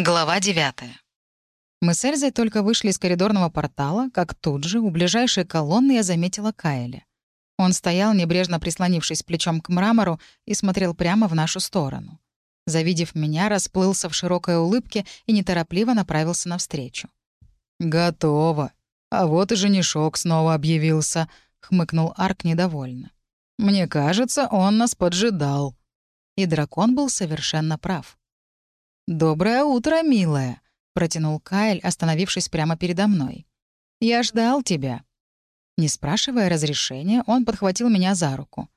Глава 9. Мы с Эльзой только вышли из коридорного портала, как тут же, у ближайшей колонны, я заметила Кайля. Он стоял, небрежно прислонившись плечом к мрамору, и смотрел прямо в нашу сторону. Завидев меня, расплылся в широкой улыбке и неторопливо направился навстречу. «Готово. А вот и женишок снова объявился», — хмыкнул Арк недовольно. «Мне кажется, он нас поджидал». И дракон был совершенно прав. «Доброе утро, милая», — протянул Кайл, остановившись прямо передо мной. «Я ждал тебя». Не спрашивая разрешения, он подхватил меня за руку.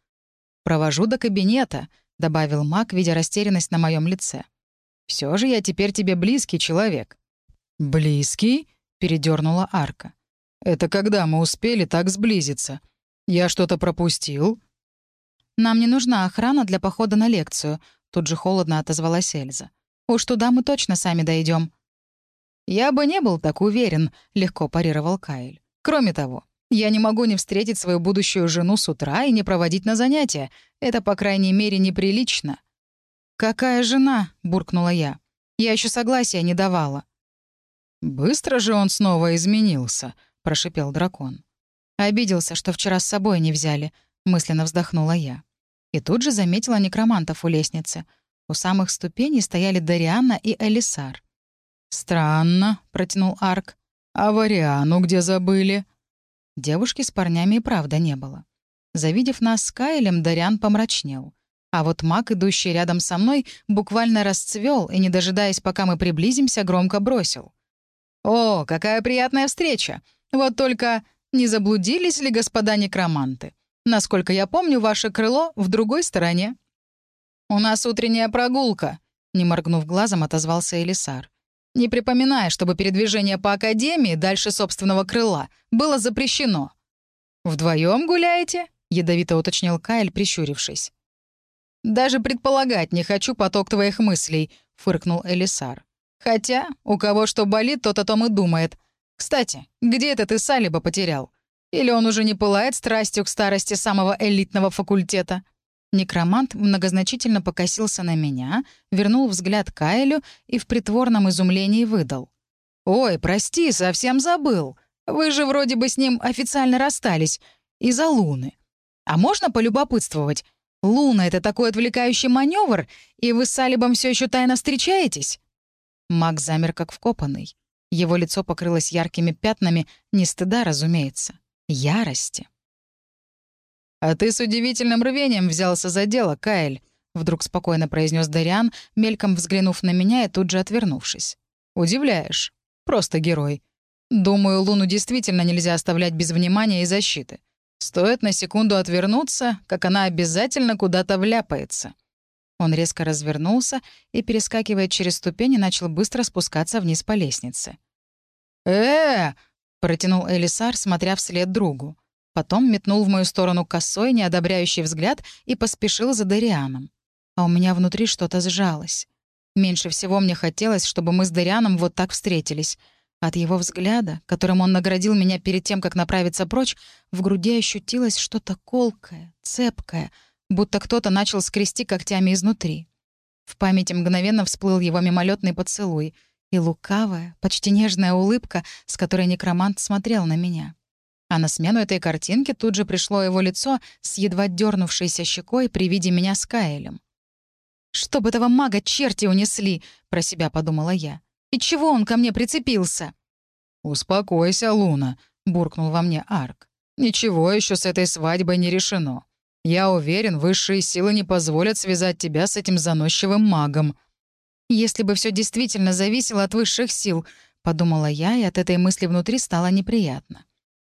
«Провожу до кабинета», — добавил маг, видя растерянность на моем лице. Все же я теперь тебе близкий человек». «Близкий?» — передернула арка. «Это когда мы успели так сблизиться? Я что-то пропустил?» «Нам не нужна охрана для похода на лекцию», — тут же холодно отозвалась Эльза. Уж туда мы точно сами дойдем. «Я бы не был так уверен», — легко парировал Кайл. «Кроме того, я не могу не встретить свою будущую жену с утра и не проводить на занятия. Это, по крайней мере, неприлично». «Какая жена?» — буркнула я. «Я еще согласия не давала». «Быстро же он снова изменился», — прошипел дракон. Обиделся, что вчера с собой не взяли, — мысленно вздохнула я. И тут же заметила некромантов у лестницы — у самых ступеней стояли Дариана и Элисар. «Странно», — протянул Арк. «А Вариану где забыли?» Девушки с парнями и правда не было. Завидев нас с Кайлем, Дариан помрачнел. А вот маг, идущий рядом со мной, буквально расцвел и, не дожидаясь, пока мы приблизимся, громко бросил. «О, какая приятная встреча! Вот только не заблудились ли господа некроманты? Насколько я помню, ваше крыло в другой стороне». «У нас утренняя прогулка», — не моргнув глазом, отозвался Элисар. «Не припоминая, чтобы передвижение по Академии дальше собственного крыла было запрещено». Вдвоем гуляете?» — ядовито уточнил Кайл, прищурившись. «Даже предполагать не хочу поток твоих мыслей», — фыркнул Элисар. «Хотя, у кого что болит, тот о том и думает. Кстати, где это ты Салиба потерял? Или он уже не пылает страстью к старости самого элитного факультета?» Некромант многозначительно покосился на меня, вернул взгляд Кайлю и в притворном изумлении выдал. «Ой, прости, совсем забыл. Вы же вроде бы с ним официально расстались. Из-за Луны. А можно полюбопытствовать? Луна — это такой отвлекающий маневр, и вы с Салибом все еще тайно встречаетесь?» Маг замер как вкопанный. Его лицо покрылось яркими пятнами, не стыда, разумеется, ярости. «А ты с удивительным рвением взялся за дело, Каэль», — вдруг спокойно произнес Дариан, мельком взглянув на меня и тут же отвернувшись. «Удивляешь. Просто герой. Думаю, Луну действительно нельзя оставлять без внимания и защиты. Стоит на секунду отвернуться, как она обязательно куда-то вляпается». Он резко развернулся и, перескакивая через ступени, начал быстро спускаться вниз по лестнице. «Э-э!» — протянул Элисар, смотря вслед другу. Потом метнул в мою сторону косой, неодобряющий взгляд и поспешил за Дарианом. А у меня внутри что-то сжалось. Меньше всего мне хотелось, чтобы мы с Дарианом вот так встретились. От его взгляда, которым он наградил меня перед тем, как направиться прочь, в груди ощутилось что-то колкое, цепкое, будто кто-то начал скрести когтями изнутри. В памяти мгновенно всплыл его мимолетный поцелуй и лукавая, почти нежная улыбка, с которой некромант смотрел на меня. А на смену этой картинки тут же пришло его лицо с едва дернувшейся щекой при виде меня с Каэлем. «Чтоб этого мага черти унесли!» — про себя подумала я. «И чего он ко мне прицепился?» «Успокойся, Луна», — буркнул во мне Арк. «Ничего еще с этой свадьбой не решено. Я уверен, высшие силы не позволят связать тебя с этим заносчивым магом». «Если бы все действительно зависело от высших сил», — подумала я, и от этой мысли внутри стало неприятно.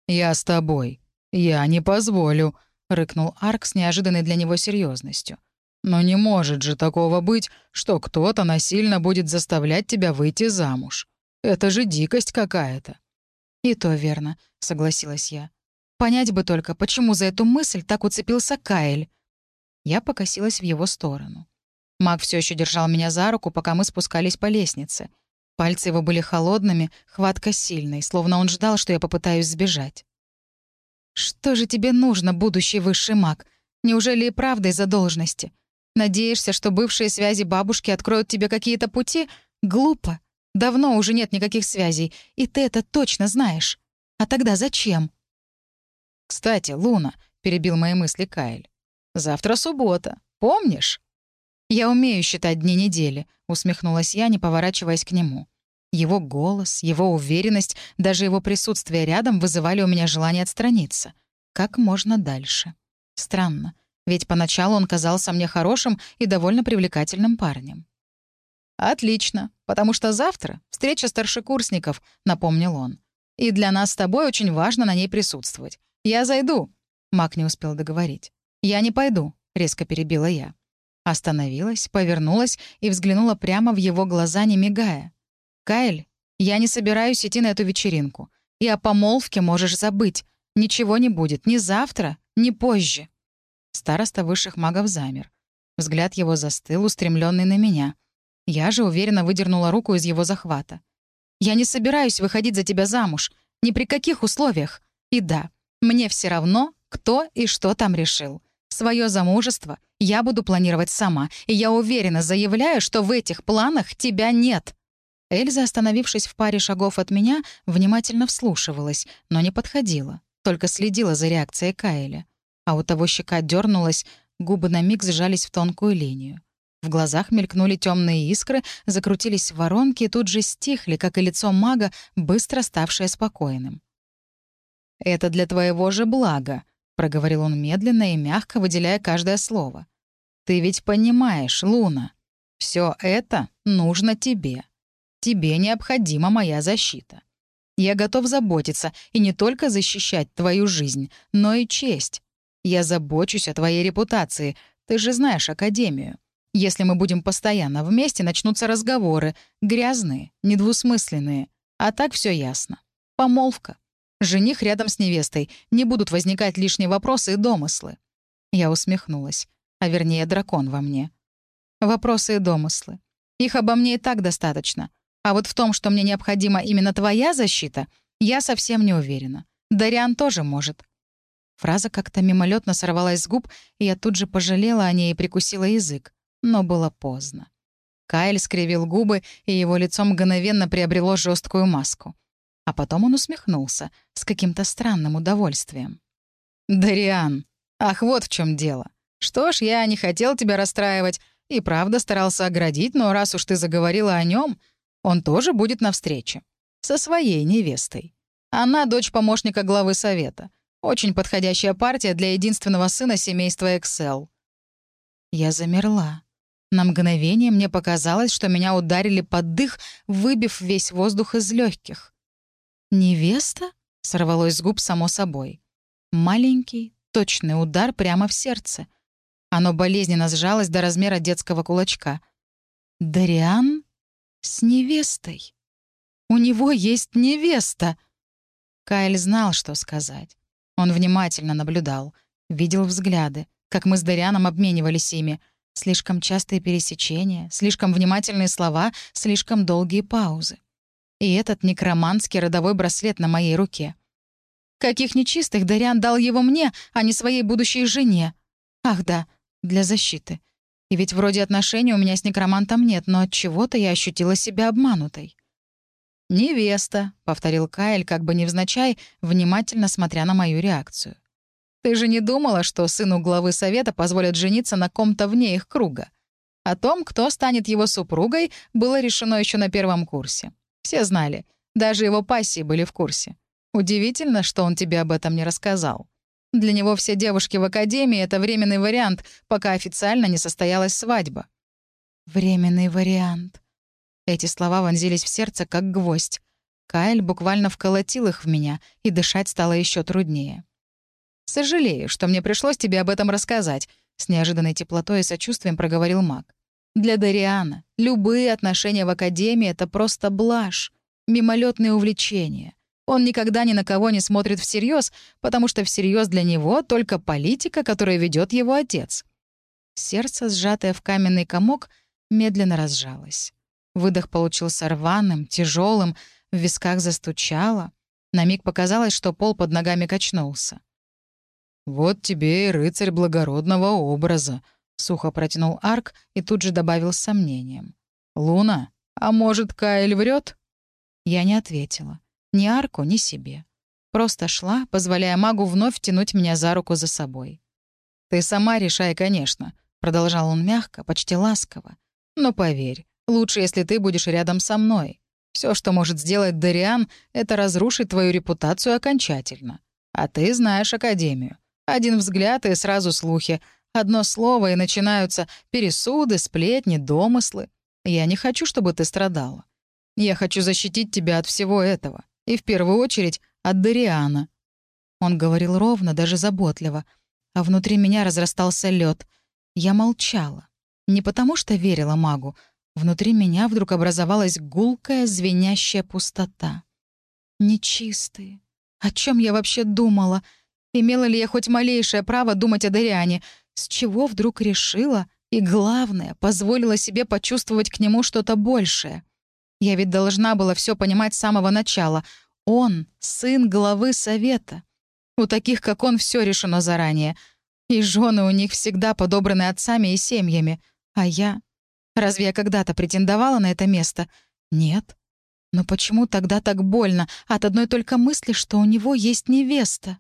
«Я с тобой. Я не позволю», — рыкнул Арк с неожиданной для него серьезностью. «Но не может же такого быть, что кто-то насильно будет заставлять тебя выйти замуж. Это же дикость какая-то». «И то верно», — согласилась я. «Понять бы только, почему за эту мысль так уцепился Каэль». Я покосилась в его сторону. Маг все еще держал меня за руку, пока мы спускались по лестнице — Пальцы его были холодными, хватка сильной, словно он ждал, что я попытаюсь сбежать. «Что же тебе нужно, будущий высший маг? Неужели и правда из-за должности? Надеешься, что бывшие связи бабушки откроют тебе какие-то пути? Глупо. Давно уже нет никаких связей, и ты это точно знаешь. А тогда зачем?» «Кстати, Луна», — перебил мои мысли Кайл, — «завтра суббота. Помнишь?» «Я умею считать дни недели», — усмехнулась я, не поворачиваясь к нему. Его голос, его уверенность, даже его присутствие рядом вызывали у меня желание отстраниться. Как можно дальше. Странно, ведь поначалу он казался мне хорошим и довольно привлекательным парнем. «Отлично, потому что завтра встреча старшекурсников», — напомнил он. «И для нас с тобой очень важно на ней присутствовать. Я зайду». Мак не успел договорить. «Я не пойду», — резко перебила я. Остановилась, повернулась и взглянула прямо в его глаза, не мигая. «Каэль, я не собираюсь идти на эту вечеринку. И о помолвке можешь забыть. Ничего не будет ни завтра, ни позже». Староста высших магов замер. Взгляд его застыл, устремленный на меня. Я же уверенно выдернула руку из его захвата. «Я не собираюсь выходить за тебя замуж. Ни при каких условиях. И да, мне все равно, кто и что там решил. Свое замужество я буду планировать сама, и я уверенно заявляю, что в этих планах тебя нет». Эльза, остановившись в паре шагов от меня, внимательно вслушивалась, но не подходила, только следила за реакцией Каэля. А у того щека дернулась, губы на миг сжались в тонкую линию. В глазах мелькнули темные искры, закрутились воронки и тут же стихли, как и лицо мага, быстро ставшее спокойным. «Это для твоего же блага», — проговорил он медленно и мягко, выделяя каждое слово. «Ты ведь понимаешь, Луна, все это нужно тебе. Тебе необходима моя защита. Я готов заботиться и не только защищать твою жизнь, но и честь. Я забочусь о твоей репутации, ты же знаешь Академию. Если мы будем постоянно вместе, начнутся разговоры. Грязные, недвусмысленные. А так все ясно. Помолвка. Жених рядом с невестой. Не будут возникать лишние вопросы и домыслы. Я усмехнулась. А вернее, дракон во мне. Вопросы и домыслы. Их обо мне и так достаточно. А вот в том, что мне необходима именно твоя защита, я совсем не уверена. Дариан тоже может. Фраза как-то мимолетно сорвалась с губ, и я тут же пожалела о ней и прикусила язык но было поздно. Кайл скривил губы, и его лицо мгновенно приобрело жесткую маску. А потом он усмехнулся с каким-то странным удовольствием. «Дариан, ах, вот в чем дело. Что ж, я не хотел тебя расстраивать и правда старался оградить, но раз уж ты заговорила о нем, он тоже будет на встрече. Со своей невестой. Она дочь помощника главы совета. Очень подходящая партия для единственного сына семейства Эксел». Я замерла. На мгновение мне показалось, что меня ударили под дых, выбив весь воздух из легких. «Невеста?» — сорвалось с губ само собой. Маленький, точный удар прямо в сердце. Оно болезненно сжалось до размера детского кулачка. «Дариан? С невестой? У него есть невеста!» Кайл знал, что сказать. Он внимательно наблюдал, видел взгляды, как мы с Дарианом обменивались ими — Слишком частые пересечения, слишком внимательные слова, слишком долгие паузы. И этот некроманский родовой браслет на моей руке. Каких нечистых Дариан дал его мне, а не своей будущей жене? Ах да, для защиты. И ведь вроде отношений у меня с некромантом нет, но от чего-то я ощутила себя обманутой. «Невеста», — повторил Кайл, как бы невзначай, внимательно смотря на мою реакцию. Ты же не думала, что сыну главы совета позволят жениться на ком-то вне их круга? О том, кто станет его супругой, было решено еще на первом курсе. Все знали. Даже его пассии были в курсе. Удивительно, что он тебе об этом не рассказал. Для него все девушки в академии — это временный вариант, пока официально не состоялась свадьба. «Временный вариант». Эти слова вонзились в сердце, как гвоздь. Кайл буквально вколотил их в меня, и дышать стало еще труднее. «Сожалею, что мне пришлось тебе об этом рассказать», — с неожиданной теплотой и сочувствием проговорил маг. «Для Дариана любые отношения в Академии — это просто блажь, мимолетные увлечения. Он никогда ни на кого не смотрит всерьез, потому что всерьез для него только политика, которую ведет его отец». Сердце, сжатое в каменный комок, медленно разжалось. Выдох получился рваным, тяжелым, в висках застучало. На миг показалось, что пол под ногами качнулся. «Вот тебе и рыцарь благородного образа», — сухо протянул Арк и тут же добавил сомнением. «Луна, А может, Каэль врет? Я не ответила. Ни Арку, ни себе. Просто шла, позволяя магу вновь тянуть меня за руку за собой. «Ты сама решай, конечно», — продолжал он мягко, почти ласково. «Но поверь, лучше, если ты будешь рядом со мной. Все, что может сделать Дариан, это разрушить твою репутацию окончательно. А ты знаешь Академию. Один взгляд и сразу слухи. Одно слово, и начинаются пересуды, сплетни, домыслы. Я не хочу, чтобы ты страдала. Я хочу защитить тебя от всего этого. И в первую очередь от Дариана». Он говорил ровно, даже заботливо. А внутри меня разрастался лед. Я молчала. Не потому что верила магу. Внутри меня вдруг образовалась гулкая, звенящая пустота. Нечистые. О чем я вообще думала? Имела ли я хоть малейшее право думать о Дариане? С чего вдруг решила и, главное, позволила себе почувствовать к нему что-то большее? Я ведь должна была все понимать с самого начала. Он — сын главы совета. У таких, как он, все решено заранее. И жены у них всегда подобраны отцами и семьями. А я... Разве я когда-то претендовала на это место? Нет. Но почему тогда так больно от одной только мысли, что у него есть невеста?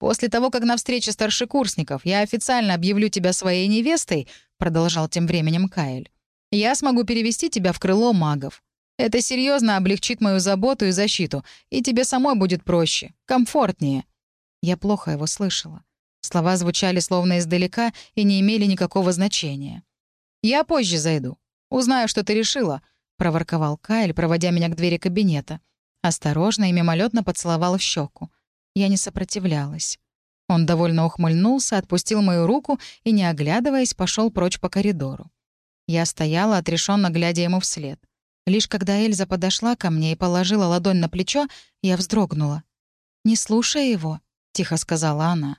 «После того, как на встрече старшекурсников я официально объявлю тебя своей невестой», — продолжал тем временем Каэль, «я смогу перевести тебя в крыло магов. Это серьезно облегчит мою заботу и защиту, и тебе самой будет проще, комфортнее». Я плохо его слышала. Слова звучали словно издалека и не имели никакого значения. «Я позже зайду. Узнаю, что ты решила», — проворковал Кайл, проводя меня к двери кабинета. Осторожно и мимолетно поцеловал в щеку. Я не сопротивлялась. Он довольно ухмыльнулся, отпустил мою руку и, не оглядываясь, пошел прочь по коридору. Я стояла, отрешенно глядя ему вслед. Лишь когда Эльза подошла ко мне и положила ладонь на плечо, я вздрогнула. «Не слушай его», — тихо сказала она.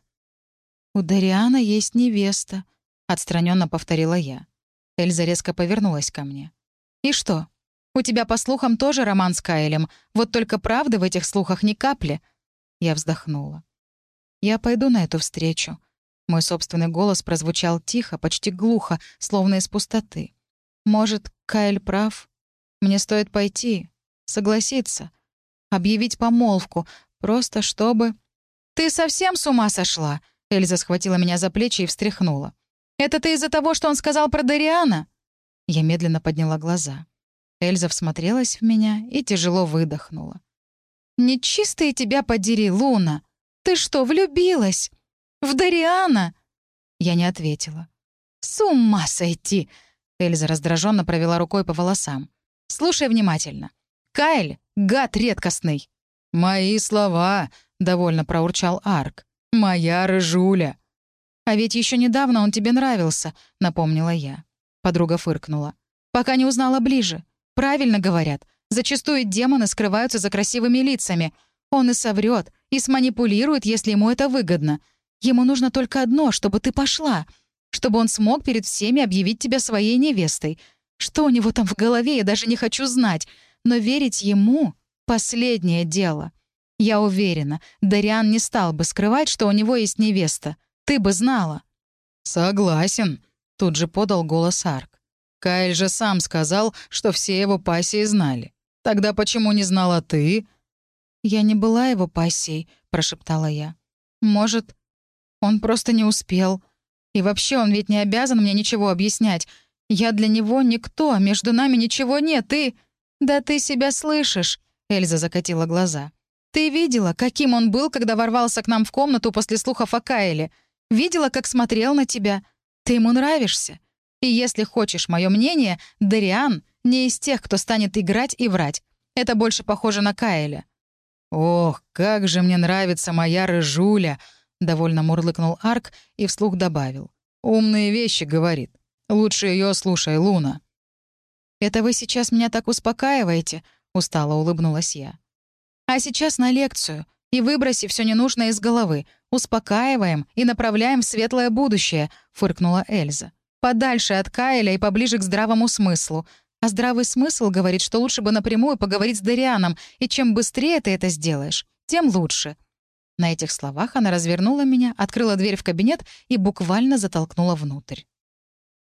«У Дариана есть невеста», — отстраненно повторила я. Эльза резко повернулась ко мне. «И что? У тебя, по слухам, тоже роман с Кайлем, вот только правды в этих слухах ни капли». Я вздохнула. «Я пойду на эту встречу». Мой собственный голос прозвучал тихо, почти глухо, словно из пустоты. «Может, Кайл прав? Мне стоит пойти, согласиться, объявить помолвку, просто чтобы...» «Ты совсем с ума сошла?» Эльза схватила меня за плечи и встряхнула. Это ты из-за того, что он сказал про Дариана?» Я медленно подняла глаза. Эльза всмотрелась в меня и тяжело выдохнула. «Нечистые тебя подери, Луна! Ты что, влюбилась? В Дариана?» Я не ответила. «С ума сойти!» Эльза раздраженно провела рукой по волосам. «Слушай внимательно. Кайль — гад редкостный». «Мои слова!» — довольно проурчал Арк. «Моя рыжуля!» «А ведь еще недавно он тебе нравился», — напомнила я. Подруга фыркнула. «Пока не узнала ближе. Правильно говорят. Зачастую демоны скрываются за красивыми лицами. Он и соврет, и сманипулирует, если ему это выгодно. Ему нужно только одно, чтобы ты пошла. Чтобы он смог перед всеми объявить тебя своей невестой. Что у него там в голове, я даже не хочу знать. Но верить ему — последнее дело. Я уверена, Дариан не стал бы скрывать, что у него есть невеста. Ты бы знала». «Согласен», — тут же подал голос Арк. «Кайл же сам сказал, что все его пассии знали. Тогда почему не знала ты?» «Я не была его пассией», — прошептала я. «Может, он просто не успел. И вообще он ведь не обязан мне ничего объяснять. Я для него никто, а между нами ничего нет, и...» «Да ты себя слышишь», — Эльза закатила глаза. «Ты видела, каким он был, когда ворвался к нам в комнату после слухов о Кайле?» Видела, как смотрел на тебя. Ты ему нравишься. И если хочешь мое мнение, Дариан не из тех, кто станет играть и врать. Это больше похоже на Каэля». «Ох, как же мне нравится моя рыжуля!» — довольно мурлыкнул Арк и вслух добавил. «Умные вещи, — говорит. Лучше ее слушай, Луна». «Это вы сейчас меня так успокаиваете?» — устало улыбнулась я. «А сейчас на лекцию и выброси все ненужное из головы. Успокаиваем и направляем в светлое будущее», — фыркнула Эльза. «Подальше от Кайля и поближе к здравому смыслу. А здравый смысл говорит, что лучше бы напрямую поговорить с Дарианом, и чем быстрее ты это сделаешь, тем лучше». На этих словах она развернула меня, открыла дверь в кабинет и буквально затолкнула внутрь.